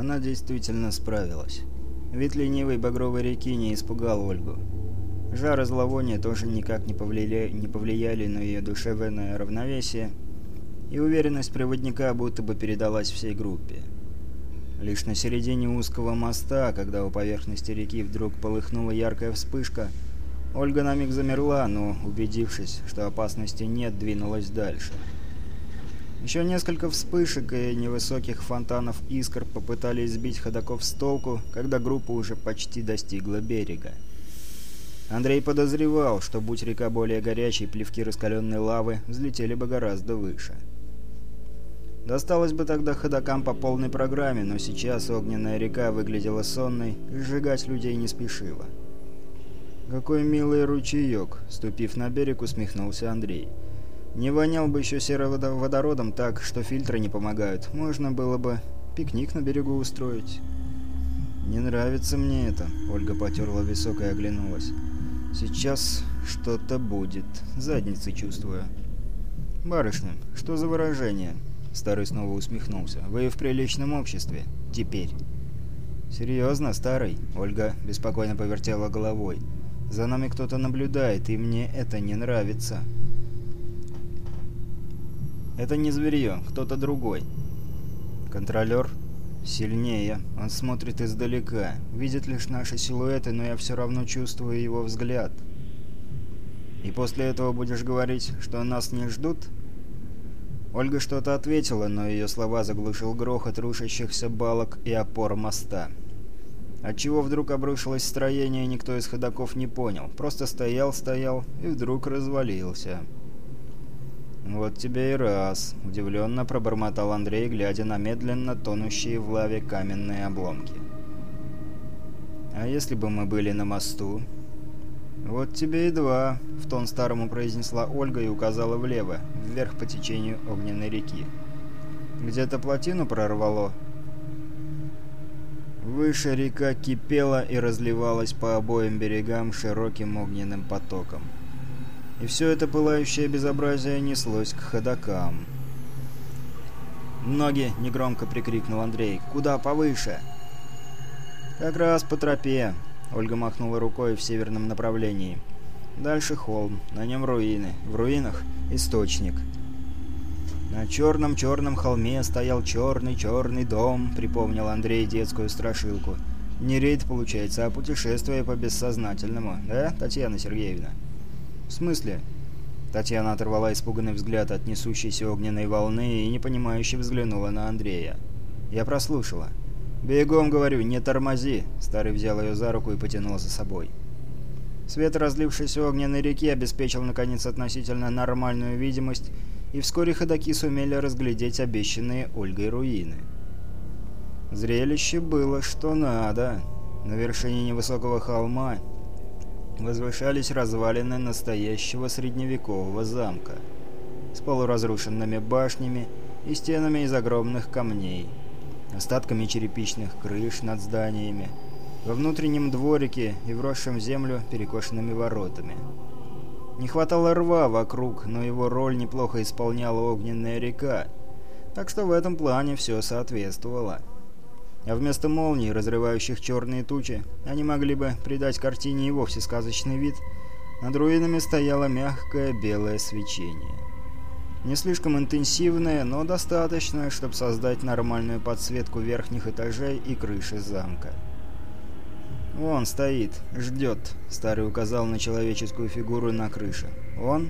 Она действительно справилась. Вид ленивой багровой реки не испугал Ольгу. Жар и зловоние тоже никак не повлияли, не повлияли на ее душевное равновесие, и уверенность проводника будто бы передалась всей группе. Лишь на середине узкого моста, когда у поверхности реки вдруг полыхнула яркая вспышка, Ольга на миг замерла, но, убедившись, что опасности нет, двинулась «Дальше». Еще несколько вспышек и невысоких фонтанов искр попытались сбить ходоков с толку, когда группа уже почти достигла берега. Андрей подозревал, что будь река более горячей, плевки раскаленной лавы взлетели бы гораздо выше. Досталось бы тогда ходокам по полной программе, но сейчас огненная река выглядела сонной и сжигать людей не спешила. «Какой милый ручеек!» — ступив на берег, усмехнулся Андрей. — не вонял бы еще сероводородом так, что фильтры не помогают. Можно было бы пикник на берегу устроить. Не нравится мне это. Ольга потерла висок и оглянулась. Сейчас что-то будет. Задницы чувствую. Барышня, что за выражение? Старый снова усмехнулся. Вы в приличном обществе. Теперь. Серьезно, старый? Ольга беспокойно повертела головой. За нами кто-то наблюдает, и мне это не нравится. Это не зверье, кто-то другой. Контролер? Сильнее. Он смотрит издалека. Видит лишь наши силуэты, но я все равно чувствую его взгляд. И после этого будешь говорить, что нас не ждут? Ольга что-то ответила, но ее слова заглушил грохот рушащихся балок и опор моста. Отчего вдруг обрушилось строение, никто из ходаков не понял. Просто стоял-стоял и вдруг развалился. Ну «Вот тебе и раз», — удивленно пробормотал Андрей, глядя на медленно тонущие в лаве каменные обломки. «А если бы мы были на мосту?» «Вот тебе и два», — в тон старому произнесла Ольга и указала влево, вверх по течению огненной реки. «Где-то плотину прорвало?» Выше река кипела и разливалась по обоим берегам широким огненным потоком и все это пылающее безобразие неслось к ходокам. «Ноги!» — негромко прикрикнул Андрей. «Куда повыше?» «Как раз по тропе!» — Ольга махнула рукой в северном направлении. «Дальше холм, на нем руины, в руинах — источник». «На черном-черном холме стоял черный-черный дом», — припомнил Андрей детскую страшилку. «Не рейд, получается, а путешествие по бессознательному, да, Татьяна Сергеевна?» «В смысле?» Татьяна оторвала испуганный взгляд от несущейся огненной волны и непонимающе взглянула на Андрея. «Я прослушала». «Бегом, говорю, не тормози!» Старый взял ее за руку и потянул за собой. Свет разлившейся огненной реки обеспечил, наконец, относительно нормальную видимость, и вскоре ходоки сумели разглядеть обещанные Ольгой руины. Зрелище было что надо. На вершине невысокого холма возвышались развалины настоящего средневекового замка с полуразрушенными башнями и стенами из огромных камней, остатками черепичных крыш над зданиями, во внутреннем дворике и вросшем в землю перекошенными воротами. Не хватало рва вокруг, но его роль неплохо исполняла огненная река, так что в этом плане все соответствовало. А вместо молний, разрывающих черные тучи, они могли бы придать картине и вовсе сказочный вид, над руинами стояло мягкое белое свечение. Не слишком интенсивное, но достаточное, чтобы создать нормальную подсветку верхних этажей и крыши замка. Он стоит, ждет», — старый указал на человеческую фигуру на крыше. «Он?»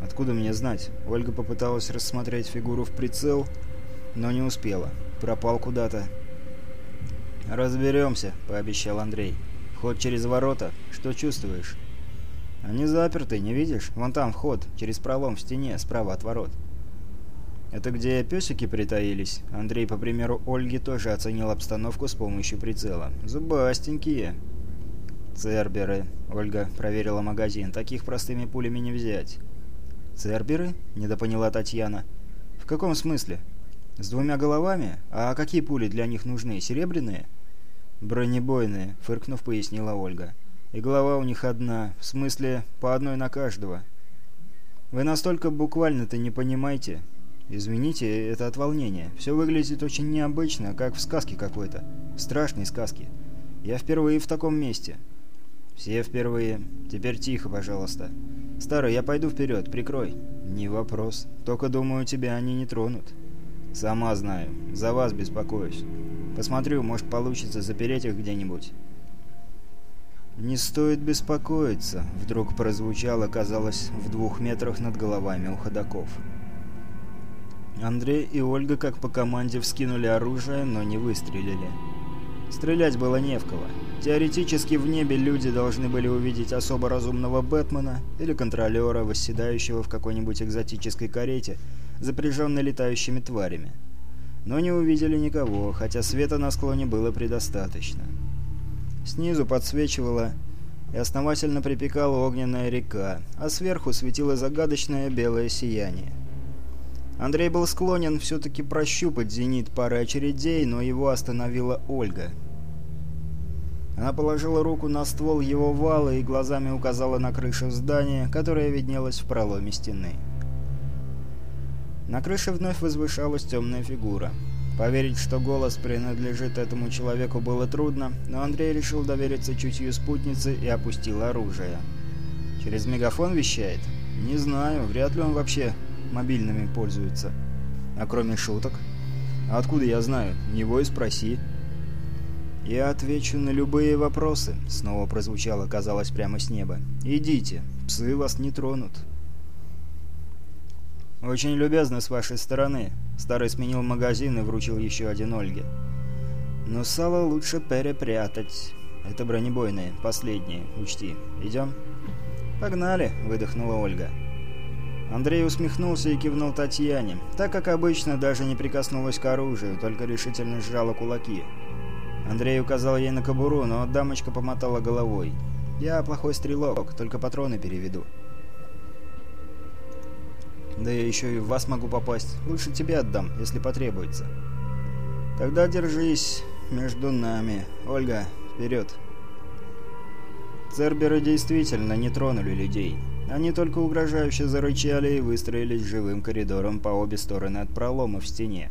«Откуда мне знать?» Ольга попыталась рассмотреть фигуру в прицел, но не успела. Пропал куда-то, «Разберемся», — пообещал Андрей. «Вход через ворота. Что чувствуешь?» «Они заперты, не видишь? Вон там вход, через пролом в стене, справа от ворот». «Это где песики притаились?» Андрей, по примеру Ольги, тоже оценил обстановку с помощью прицела. «Зубастенькие». «Церберы», — Ольга проверила магазин. «Таких простыми пулями не взять». «Церберы?» — недопоняла Татьяна. «В каком смысле?» «С двумя головами? А какие пули для них нужны? Серебряные?» «Бронебойные», — фыркнув, пояснила Ольга. «И голова у них одна, в смысле, по одной на каждого». «Вы настолько буквально-то не понимаете?» «Извините, это от волнения. Все выглядит очень необычно, как в сказке какой-то. Страшной сказке. Я впервые в таком месте». «Все впервые. Теперь тихо, пожалуйста. Старый, я пойду вперед, прикрой». «Не вопрос. Только думаю, тебя они не тронут». «Сама знаю. За вас беспокоюсь». Посмотрю, может получится запереть их где-нибудь». «Не стоит беспокоиться», — вдруг прозвучало, казалось, в двух метрах над головами у ходоков. Андрей и Ольга как по команде вскинули оружие, но не выстрелили. Стрелять было не в кого. Теоретически в небе люди должны были увидеть особо разумного Бэтмена или контролера, восседающего в какой-нибудь экзотической карете, запряженной летающими тварями но не увидели никого, хотя света на склоне было предостаточно. Снизу подсвечивала и основательно припекала огненная река, а сверху светило загадочное белое сияние. Андрей был склонен все-таки прощупать зенит пары очередей, но его остановила Ольга. Она положила руку на ствол его вала и глазами указала на крышу здания, которая виднелась в проломе стены. На крыше вновь возвышалась темная фигура. Поверить, что голос принадлежит этому человеку, было трудно, но Андрей решил довериться чутью спутницы и опустил оружие. «Через мегафон вещает?» «Не знаю, вряд ли он вообще мобильными пользуется». «А кроме шуток?» «А откуда я знаю? Него и спроси». «Я отвечу на любые вопросы», — снова прозвучало, казалось, прямо с неба. «Идите, псы вас не тронут». «Очень любезно с вашей стороны». Старый сменил магазин и вручил еще один Ольге. «Но сало лучше перепрятать. Это бронебойные, последние, учти. Идем?» «Погнали», — выдохнула Ольга. Андрей усмехнулся и кивнул Татьяне. Так как обычно, даже не прикоснулась к оружию, только решительно сжала кулаки. Андрей указал ей на кобуру, но дамочка помотала головой. «Я плохой стрелок, только патроны переведу». Да я еще и в вас могу попасть. Лучше тебе отдам, если потребуется. Тогда держись между нами. Ольга, вперед. Церберы действительно не тронули людей. Они только угрожающе зарычали и выстроились живым коридором по обе стороны от пролома в стене.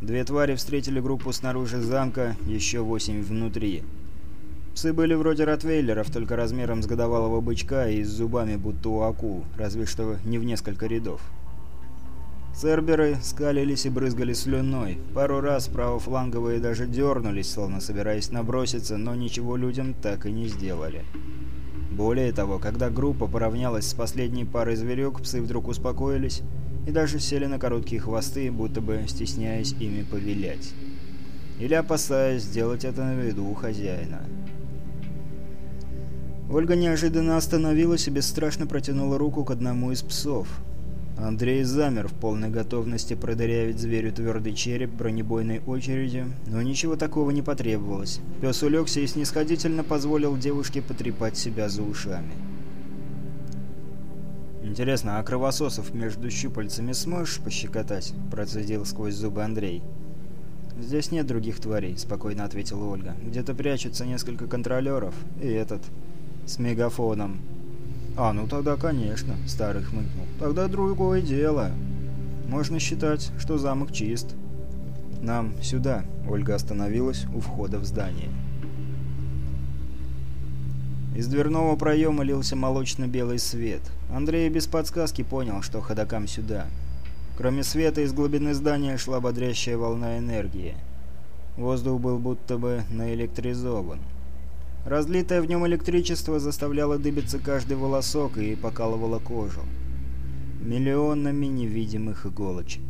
Две твари встретили группу снаружи замка, еще восемь внутри. Псы были вроде ротвейлеров, только размером с годовалого бычка и с зубами будто у аку, разве что не в несколько рядов. Церберы скалились и брызгали слюной. Пару раз правофланговые даже дернулись, словно собираясь наброситься, но ничего людям так и не сделали. Более того, когда группа поравнялась с последней парой зверек, псы вдруг успокоились и даже сели на короткие хвосты, будто бы стесняясь ими повилять. Или опасаясь сделать это на виду у хозяина. Ольга неожиданно остановилась и бесстрашно протянула руку к одному из псов. Андрей замер в полной готовности продырявить зверю твердый череп бронебойной очереди, но ничего такого не потребовалось. Пес улегся и снисходительно позволил девушке потрепать себя за ушами. «Интересно, а кровососов между щупальцами сможешь пощекотать?» – процедил сквозь зубы Андрей. «Здесь нет других тварей», – спокойно ответила Ольга. «Где-то прячутся несколько контролеров, и этот...» с мегафоном. «А, ну тогда, конечно», — старый хмыкнул. «Тогда другое дело. Можно считать, что замок чист». «Нам сюда», — Ольга остановилась у входа в здание. Из дверного проема лился молочно-белый свет. Андрей без подсказки понял, что ходокам сюда. Кроме света, из глубины здания шла бодрящая волна энергии. Воздух был будто бы наэлектризован. Разлитое в нем электричество заставляло дыбиться каждый волосок и покалывало кожу. Миллионами невидимых иголочек.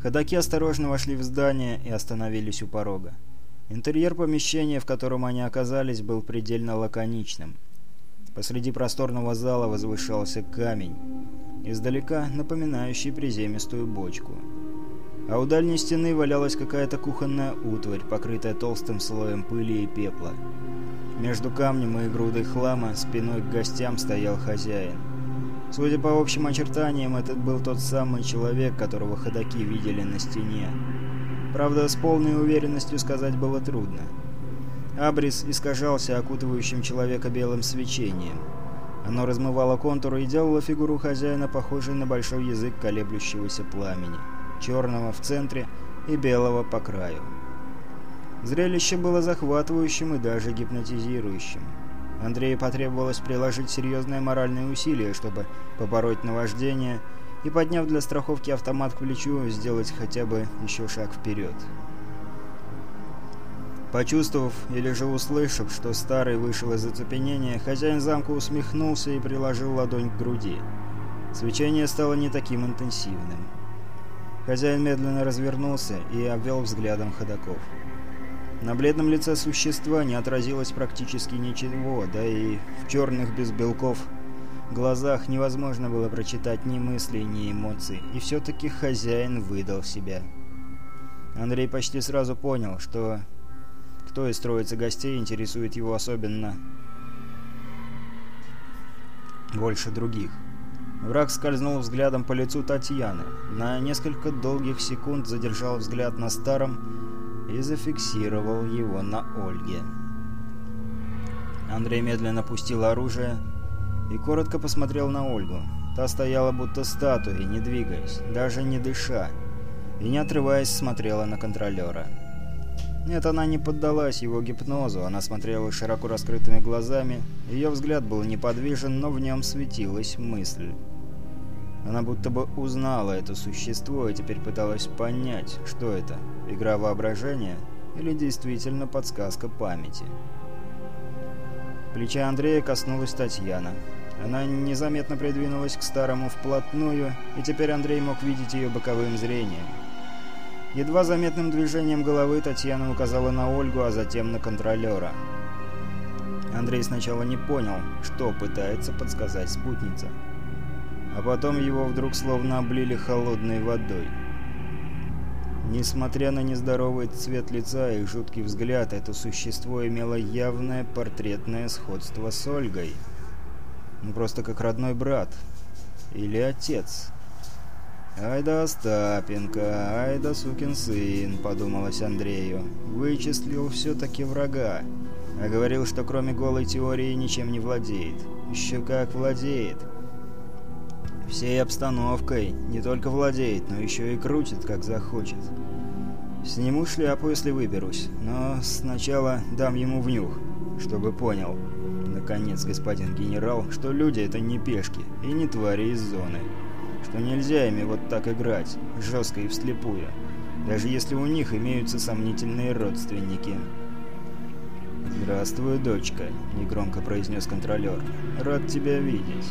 Ходаки осторожно вошли в здание и остановились у порога. Интерьер помещения, в котором они оказались, был предельно лаконичным. Посреди просторного зала возвышался камень, издалека напоминающий приземистую бочку а у дальней стены валялась какая-то кухонная утварь, покрытая толстым слоем пыли и пепла. Между камнем и грудой хлама спиной к гостям стоял хозяин. Судя по общим очертаниям, этот был тот самый человек, которого ходаки видели на стене. Правда, с полной уверенностью сказать было трудно. Абрис искажался окутывающим человека белым свечением. Оно размывало контуры и делало фигуру хозяина похожей на большой язык колеблющегося пламени черного в центре и белого по краю. Зрелище было захватывающим и даже гипнотизирующим. Андрею потребовалось приложить серьезные моральные усилия, чтобы побороть наваждение и, подняв для страховки автомат к плечу, сделать хотя бы еще шаг вперед. Почувствовав или же услышав, что старый вышел из оцепенения, хозяин замка усмехнулся и приложил ладонь к груди. Свечение стало не таким интенсивным. Хозяин медленно развернулся и обвел взглядом ходоков. На бледном лице существа не отразилось практически ничего, да и в черных без белков глазах невозможно было прочитать ни мыслей, ни эмоций, и все-таки хозяин выдал себя. Андрей почти сразу понял, что кто из троицы гостей интересует его особенно больше других. Враг скользнул взглядом по лицу Татьяны, на несколько долгих секунд задержал взгляд на старом и зафиксировал его на Ольге. Андрей медленно опустил оружие и коротко посмотрел на Ольгу. Та стояла будто статуя, не двигаясь, даже не дыша, и не отрываясь смотрела на контролера. Нет, она не поддалась его гипнозу, она смотрела широко раскрытыми глазами, ее взгляд был неподвижен, но в нем светилась мысль. Она будто бы узнала это существо и теперь пыталась понять, что это – игра воображения или действительно подсказка памяти. Плеча Андрея коснулась Татьяна. Она незаметно придвинулась к старому вплотную, и теперь Андрей мог видеть ее боковым зрением. Едва заметным движением головы Татьяна указала на Ольгу, а затем на контролера. Андрей сначала не понял, что пытается подсказать спутница а потом его вдруг словно облили холодной водой. Несмотря на нездоровый цвет лица и жуткий взгляд, это существо имело явное портретное сходство с Ольгой. Ну просто как родной брат. Или отец. «Ай да Остапенко, ай да сукин сын», — подумалось Андрею. «Вычислил все-таки врага, а говорил, что кроме голой теории ничем не владеет». «Еще как владеет» всей обстановкой, не только владеет, но еще и крутит, как захочет. Сниму шляпу, если выберусь, но сначала дам ему внюх, чтобы понял, наконец, господин генерал, что люди это не пешки и не твари из зоны, что нельзя ими вот так играть, жестко и вслепую, даже если у них имеются сомнительные родственники». «Здравствуй, дочка», — негромко произнес контролер. «Рад тебя видеть.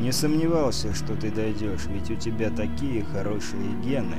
Не сомневался, что ты дойдешь, ведь у тебя такие хорошие гены».